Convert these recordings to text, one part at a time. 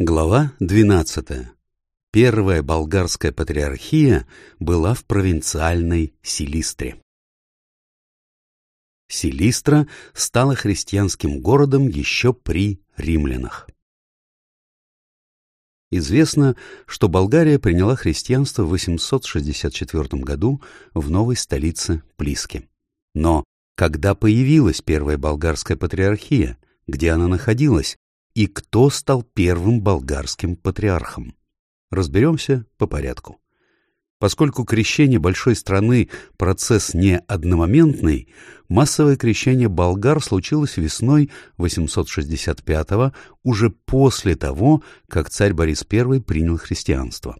Глава 12. Первая болгарская патриархия была в провинциальной Силистре. Силистра стала христианским городом еще при римлянах. Известно, что Болгария приняла христианство в 864 году в новой столице Плиске. Но когда появилась первая болгарская патриархия, где она находилась, и кто стал первым болгарским патриархом? Разберемся по порядку. Поскольку крещение большой страны – процесс не одномоментный, массовое крещение болгар случилось весной 865-го, уже после того, как царь Борис I принял христианство.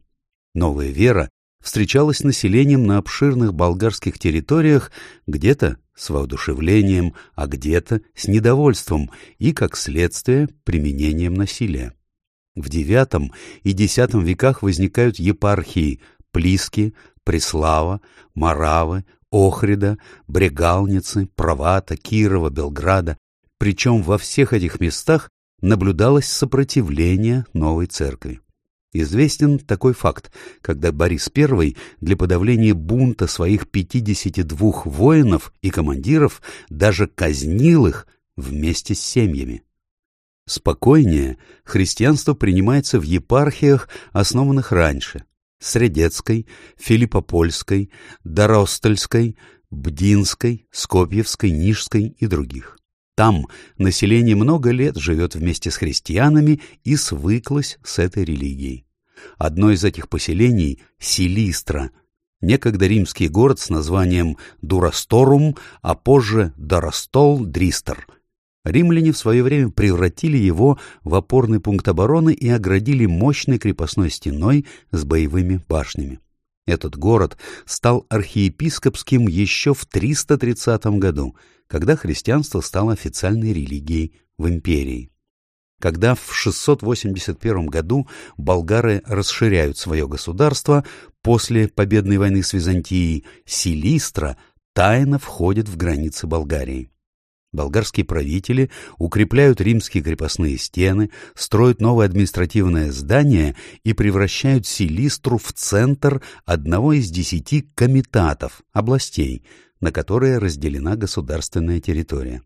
Новая вера встречалась населением на обширных болгарских территориях где-то с воодушевлением, а где-то с недовольством и, как следствие, применением насилия. В IX и X веках возникают епархии Плиски, Преслава, Моравы, Охрида, Брегалницы, Правата, Кирова, Белграда, причем во всех этих местах наблюдалось сопротивление новой церкви. Известен такой факт, когда Борис I для подавления бунта своих 52 воинов и командиров даже казнил их вместе с семьями. Спокойнее христианство принимается в епархиях, основанных раньше – Средецкой, Филиппопольской, Доростольской, Бдинской, Скопьевской, Нижской и других. Там население много лет живет вместе с христианами и свыклось с этой религией. Одно из этих поселений – Силистра, некогда римский город с названием Дурасторум, а позже Доростол-Дристер – Римляне в свое время превратили его в опорный пункт обороны и оградили мощной крепостной стеной с боевыми башнями. Этот город стал архиепископским еще в 330 году, когда христианство стало официальной религией в империи. Когда в 681 году болгары расширяют свое государство, после победной войны с Византией Силистра тайно входит в границы Болгарии. Болгарские правители укрепляют римские крепостные стены, строят новое административное здание и превращают Силистру в центр одного из десяти комитатов, областей, на которые разделена государственная территория.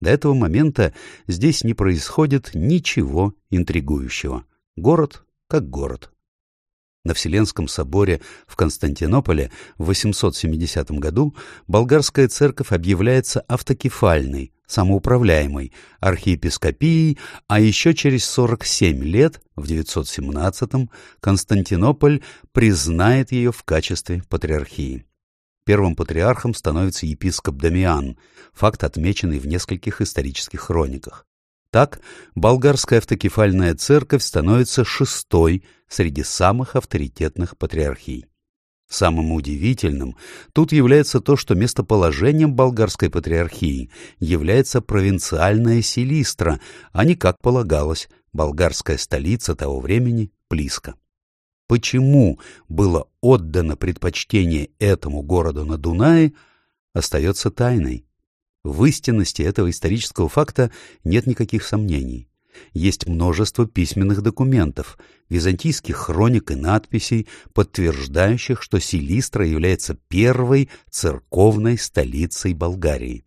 До этого момента здесь не происходит ничего интригующего. Город как город. На Вселенском соборе в Константинополе в 870 году болгарская церковь объявляется автокефальной, самоуправляемой, архиепископией, а еще через 47 лет, в 917 Константинополь признает ее в качестве патриархии. Первым патриархом становится епископ Дамиан, факт, отмеченный в нескольких исторических хрониках. Так, болгарская автокефальная церковь становится шестой среди самых авторитетных патриархий. Самым удивительным тут является то, что местоположением болгарской патриархии является провинциальная Силистра, а не, как полагалось, болгарская столица того времени Плиска. Почему было отдано предпочтение этому городу на Дунае, остается тайной. В истинности этого исторического факта нет никаких сомнений. Есть множество письменных документов, византийских хроник и надписей, подтверждающих, что Силистра является первой церковной столицей Болгарии.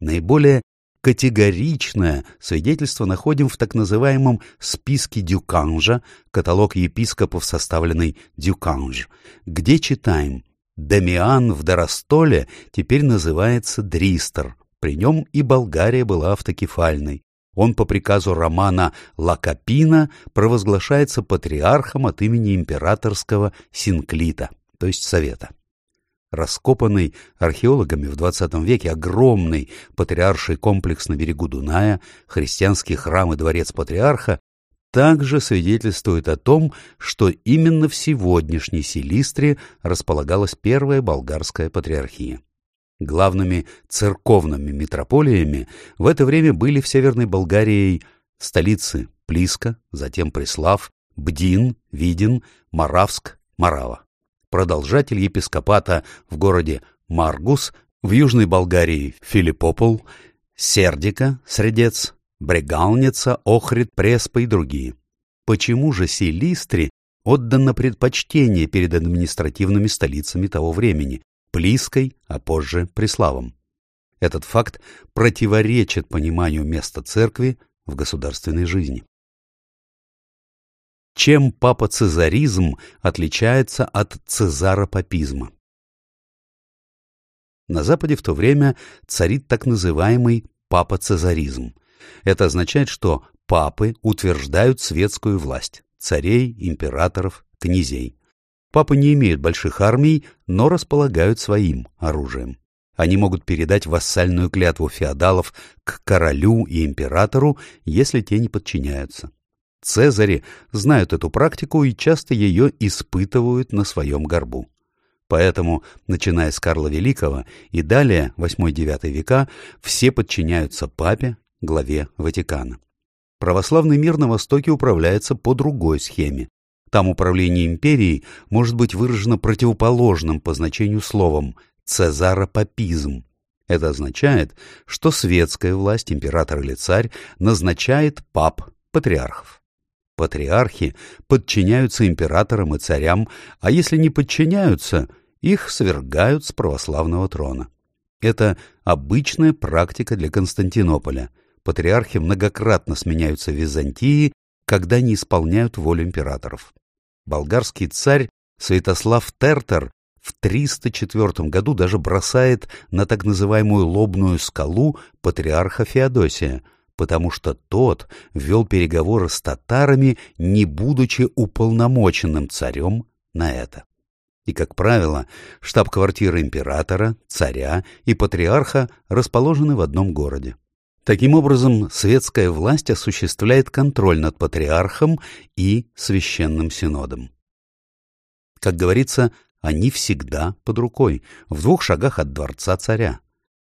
Наиболее категоричное свидетельство находим в так называемом «списке Дюканжа», каталог епископов, составленный Дюканж, где читаем «Дамиан в Доростоле теперь называется Дристер», при нем и Болгария была автокефальной. Он по приказу Романа Лакопина провозглашается патриархом от имени императорского Синклита, то есть Совета. Раскопанный археологами в XX веке огромный патриарший комплекс на берегу Дуная, христианский храм и дворец патриарха также свидетельствует о том, что именно в сегодняшней Силистре располагалась первая болгарская патриархия. Главными церковными метрополиями в это время были в Северной Болгарии столицы Плиска, затем Преслав, Бдин, Видин, Моравск, Марава. Продолжатель епископата в городе Маргус, в Южной Болгарии Филиппопол, Сердика, Средец, Брегалница, Охрид, Преспа и другие. Почему же Селистре отдано предпочтение перед административными столицами того времени, Плиской, а позже Преславом? Этот факт противоречит пониманию места церкви в государственной жизни. Чем папа-цезаризм отличается от цезаропапизма? На Западе в то время царит так называемый папа-цезаризм. Это означает, что папы утверждают светскую власть – царей, императоров, князей. Папы не имеют больших армий, но располагают своим оружием. Они могут передать вассальную клятву феодалов к королю и императору, если те не подчиняются. Цезари знают эту практику и часто ее испытывают на своем горбу. Поэтому, начиная с Карла Великого и далее, 8-9 века, все подчиняются папе, главе Ватикана. Православный мир на Востоке управляется по другой схеме. Там управление империей может быть выражено противоположным по значению словом «цезаропапизм». Это означает, что светская власть, император или царь, назначает пап, патриархов. Патриархи подчиняются императорам и царям, а если не подчиняются, их свергают с православного трона. Это обычная практика для Константинополя. Патриархи многократно сменяются в Византии, когда не исполняют волю императоров. Болгарский царь Святослав Тертер в 304 году даже бросает на так называемую лобную скалу патриарха Феодосия – потому что тот вел переговоры с татарами, не будучи уполномоченным царем на это. И, как правило, штаб-квартира императора, царя и патриарха расположены в одном городе. Таким образом, светская власть осуществляет контроль над патриархом и священным синодом. Как говорится, они всегда под рукой, в двух шагах от дворца царя.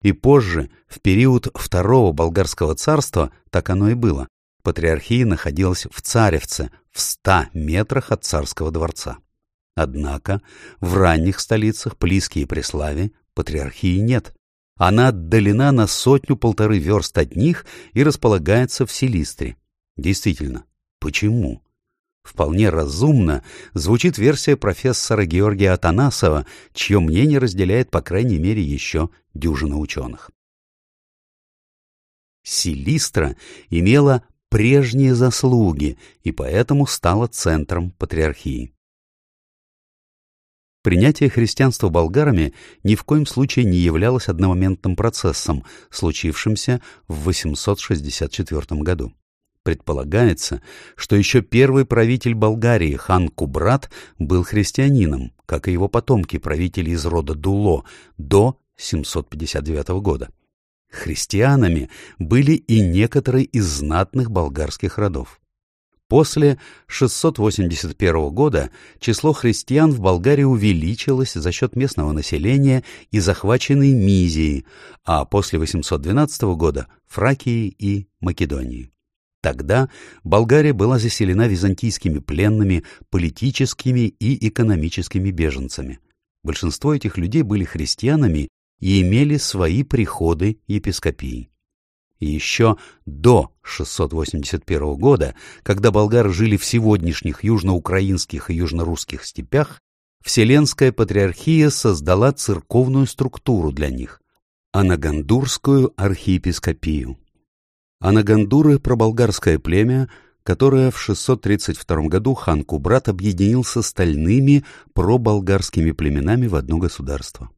И позже, в период Второго Болгарского царства, так оно и было. Патриархия находилась в Царевце, в ста метрах от царского дворца. Однако в ранних столицах, Плиске и Преславе, патриархии нет. Она отдалена на сотню-полторы верст от них и располагается в Селистре. Действительно, почему? Вполне разумно звучит версия профессора Георгия Атанасова, чье мнение разделяет по крайней мере еще дюжина ученых. Силистра имела прежние заслуги и поэтому стала центром патриархии. Принятие христианства болгарами ни в коем случае не являлось одномоментным процессом, случившимся в 864 году. Предполагается, что еще первый правитель Болгарии, хан Кубрат, был христианином, как и его потомки, правители из рода Дуло, до 759 года. Христианами были и некоторые из знатных болгарских родов. После 681 года число христиан в Болгарии увеличилось за счет местного населения и захваченной Мизии, а после 812 года – Фракии и Македонии. Тогда Болгария была заселена византийскими пленными, политическими и экономическими беженцами. Большинство этих людей были христианами и имели свои приходы епископии. И еще до 681 года, когда болгары жили в сегодняшних южноукраинских и южнорусских степях, Вселенская Патриархия создала церковную структуру для них – Анагандурскую архиепископию. Анагандуры – проболгарское племя, которое в 632 году хан Кубрат объединил с остальными проболгарскими племенами в одно государство.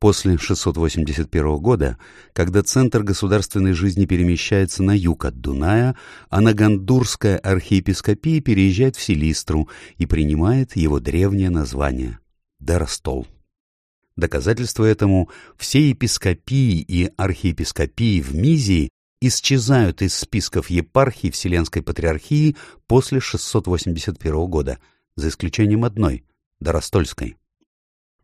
После 681 года, когда центр государственной жизни перемещается на юг от Дуная, Анагандурская архиепископия переезжает в Селистру и принимает его древнее название – Дарастол. Доказательство этому – все епископии и архиепископии в Мизии исчезают из списков епархий Вселенской Патриархии после 681 года, за исключением одной – Доростольской.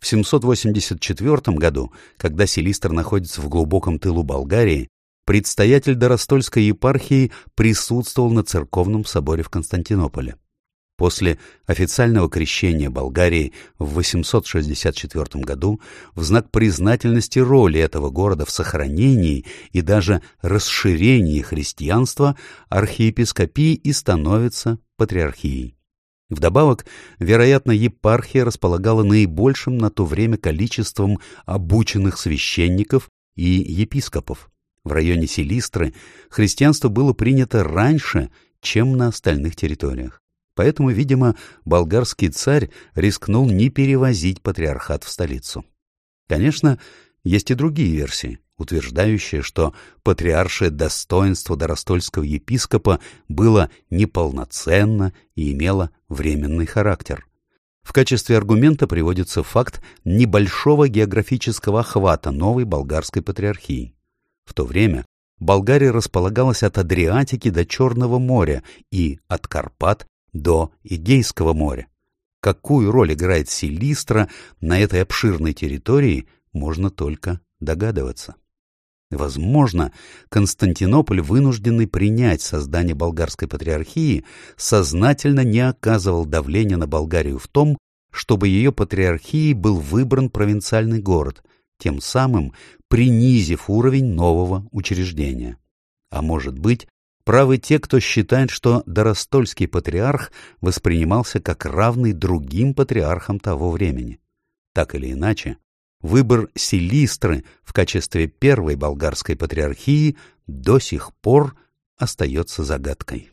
В 784 году, когда Селистр находится в глубоком тылу Болгарии, предстоятель Доростольской епархии присутствовал на церковном соборе в Константинополе. После официального крещения Болгарии в 864 году в знак признательности роли этого города в сохранении и даже расширении христианства архиепископии и становится патриархией. Вдобавок, вероятно, епархия располагала наибольшим на то время количеством обученных священников и епископов. В районе Селистры христианство было принято раньше, чем на остальных территориях. Поэтому, видимо, болгарский царь рискнул не перевозить патриархат в столицу. Конечно, есть и другие версии, утверждающие, что патриаршее достоинство доростольского епископа было неполноценно и имело временный характер. В качестве аргумента приводится факт небольшого географического охвата новой болгарской патриархии. В то время Болгария располагалась от Адриатики до Черного моря и от Карпат до Игейского моря. Какую роль играет Силистра на этой обширной территории, можно только догадываться. Возможно, Константинополь, вынужденный принять создание болгарской патриархии, сознательно не оказывал давления на Болгарию в том, чтобы ее патриархией был выбран провинциальный город, тем самым принизив уровень нового учреждения. А может быть, Правы те, кто считает, что Доростольский патриарх воспринимался как равный другим патриархам того времени. Так или иначе, выбор Селистры в качестве первой болгарской патриархии до сих пор остается загадкой.